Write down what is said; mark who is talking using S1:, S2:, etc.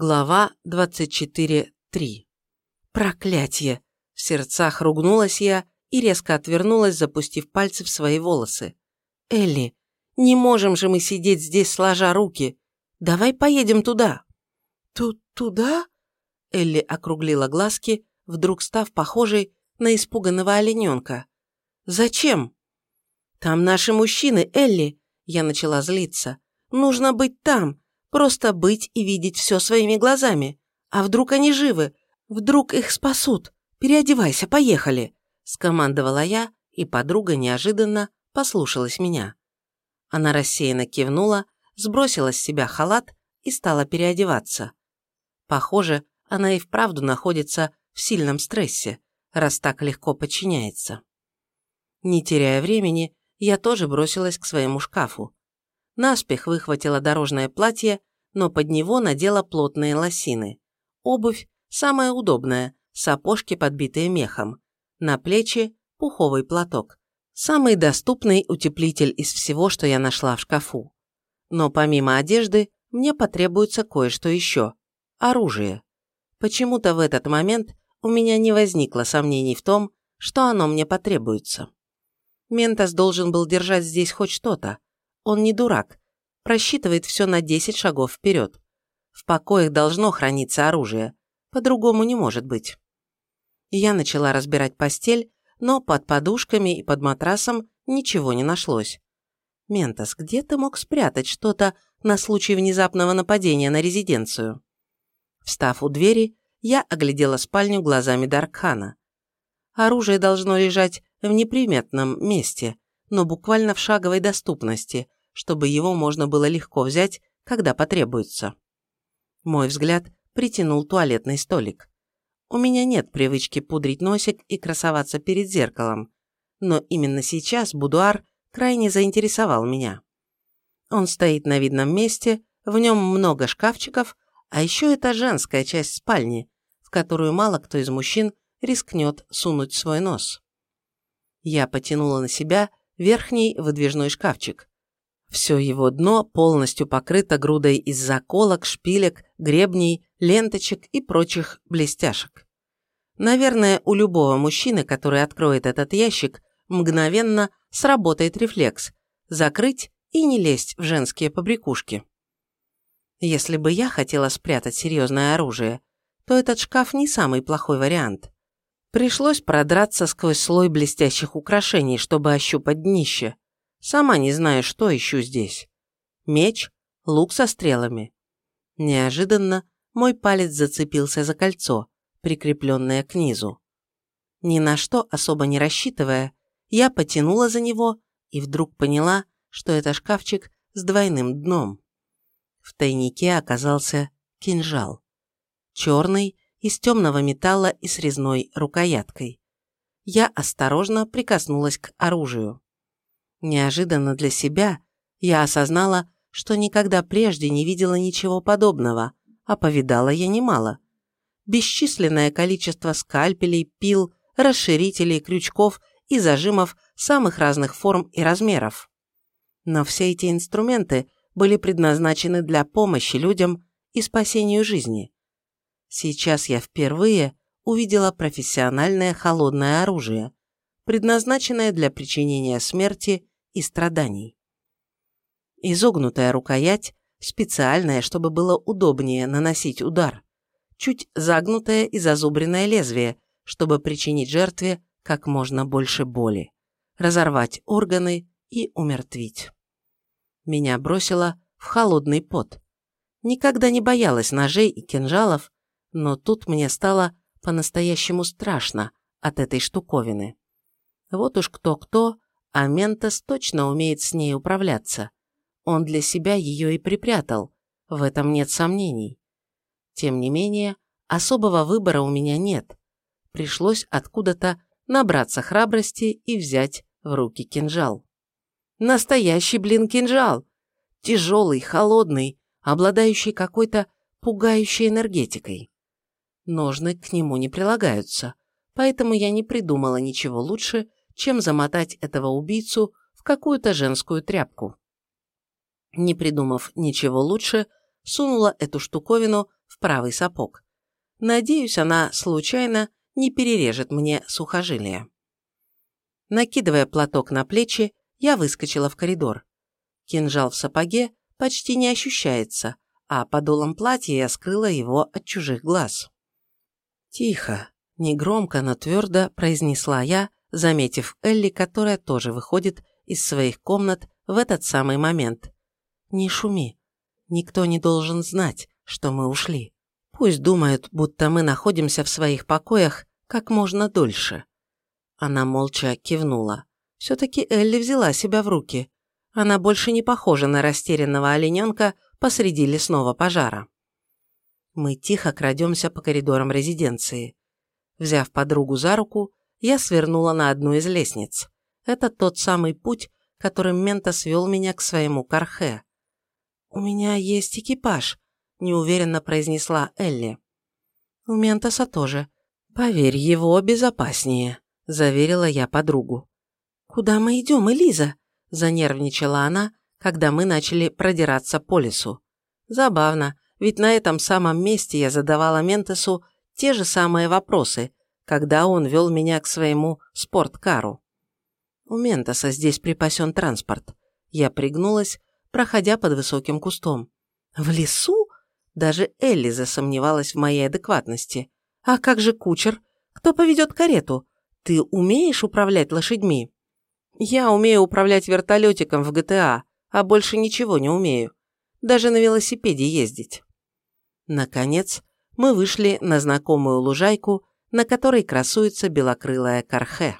S1: Глава 24.3. Проклятье! В сердцах ругнулась я и резко отвернулась, запустив пальцы в свои волосы. Элли, не можем же мы сидеть здесь сложа руки. Давай поедем туда. Тут туда? Элли округлила глазки, вдруг став похожей на испуганного олененка. Зачем? Там наши мужчины, Элли. Я начала злиться. Нужно быть там, Просто быть и видеть все своими глазами. А вдруг они живы? Вдруг их спасут? Переодевайся, поехали!» Скомандовала я, и подруга неожиданно послушалась меня. Она рассеянно кивнула, сбросила с себя халат и стала переодеваться. Похоже, она и вправду находится в сильном стрессе, раз так легко подчиняется. Не теряя времени, я тоже бросилась к своему шкафу наспех выхватила дорожное платье, но под него надела плотные лосины. Обувь самая удобная, сапожки, подбитые мехом. На плечи пуховый платок. Самый доступный утеплитель из всего, что я нашла в шкафу. Но помимо одежды, мне потребуется кое-что еще. Оружие. Почему-то в этот момент у меня не возникло сомнений в том, что оно мне потребуется. Ментос должен был держать здесь хоть что-то, он не дурак, просчитывает все на 10 шагов вперед. В покоях должно храниться оружие, по-другому не может быть. Я начала разбирать постель, но под подушками и под матрасом ничего не нашлось. «Ментос, где ты мог спрятать что-то на случай внезапного нападения на резиденцию?» Встав у двери, я оглядела спальню глазами Даркхана. Оружие должно лежать в неприметном месте, но буквально в шаговой доступности, чтобы его можно было легко взять, когда потребуется. Мой взгляд притянул туалетный столик. У меня нет привычки пудрить носик и красоваться перед зеркалом, но именно сейчас будуар крайне заинтересовал меня. Он стоит на видном месте, в нем много шкафчиков, а еще это женская часть спальни, в которую мало кто из мужчин рискнет сунуть свой нос. Я потянула на себя верхний выдвижной шкафчик. Все его дно полностью покрыто грудой из заколок, шпилек, гребней, ленточек и прочих блестяшек. Наверное, у любого мужчины, который откроет этот ящик, мгновенно сработает рефлекс – закрыть и не лезть в женские побрякушки. Если бы я хотела спрятать серьезное оружие, то этот шкаф не самый плохой вариант. Пришлось продраться сквозь слой блестящих украшений, чтобы ощупать днище – Сама не знаю, что ищу здесь. Меч, лук со стрелами. Неожиданно мой палец зацепился за кольцо, прикрепленное к низу. Ни на что особо не рассчитывая, я потянула за него и вдруг поняла, что это шкафчик с двойным дном. В тайнике оказался кинжал. Черный, из темного металла и с резной рукояткой. Я осторожно прикоснулась к оружию. Неожиданно для себя я осознала, что никогда прежде не видела ничего подобного, а повидала я немало. Бесчисленное количество скальпелей, пил, расширителей, крючков и зажимов самых разных форм и размеров. Но все эти инструменты были предназначены для помощи людям и спасению жизни. Сейчас я впервые увидела профессиональное холодное оружие, предназначенное для причинения смерти и страданий. Изогнутая рукоять, специальная, чтобы было удобнее наносить удар, чуть загнутое и зазубренное лезвие, чтобы причинить жертве как можно больше боли, разорвать органы и умертвить. Меня бросило в холодный пот. Никогда не боялась ножей и кинжалов, но тут мне стало по-настоящему страшно от этой штуковины. Вот уж кто-кто, а Ментос точно умеет с ней управляться. Он для себя ее и припрятал, в этом нет сомнений. Тем не менее, особого выбора у меня нет. Пришлось откуда-то набраться храбрости и взять в руки кинжал. Настоящий, блин, кинжал! Тяжелый, холодный, обладающий какой-то пугающей энергетикой. Ножны к нему не прилагаются, поэтому я не придумала ничего лучше, чем замотать этого убийцу в какую-то женскую тряпку. Не придумав ничего лучше, сунула эту штуковину в правый сапог. Надеюсь, она случайно не перережет мне сухожилие. Накидывая платок на плечи, я выскочила в коридор. Кинжал в сапоге почти не ощущается, а подолом платья я скрыла его от чужих глаз. «Тихо», – негромко, но твердо произнесла я, заметив Элли, которая тоже выходит из своих комнат в этот самый момент. «Не шуми. Никто не должен знать, что мы ушли. Пусть думают, будто мы находимся в своих покоях как можно дольше». Она молча кивнула. Все-таки Элли взяла себя в руки. Она больше не похожа на растерянного олененка посреди лесного пожара. Мы тихо крадемся по коридорам резиденции. Взяв подругу за руку, я свернула на одну из лестниц. Это тот самый путь, которым Мента свел меня к своему кархе. «У меня есть экипаж», – неуверенно произнесла Элли. «У Ментоса тоже. Поверь, его безопаснее», – заверила я подругу. «Куда мы идем, Элиза?» – занервничала она, когда мы начали продираться по лесу. Забавно, ведь на этом самом месте я задавала Ментосу те же самые вопросы, когда он вел меня к своему спорткару. У Ментоса здесь припасен транспорт. Я пригнулась, проходя под высоким кустом. В лесу? Даже Элли засомневалась в моей адекватности. А как же кучер? Кто поведет карету? Ты умеешь управлять лошадьми? Я умею управлять вертолетиком в ГТА, а больше ничего не умею. Даже на велосипеде ездить. Наконец, мы вышли на знакомую лужайку, на которой красуется белокрылая кархе.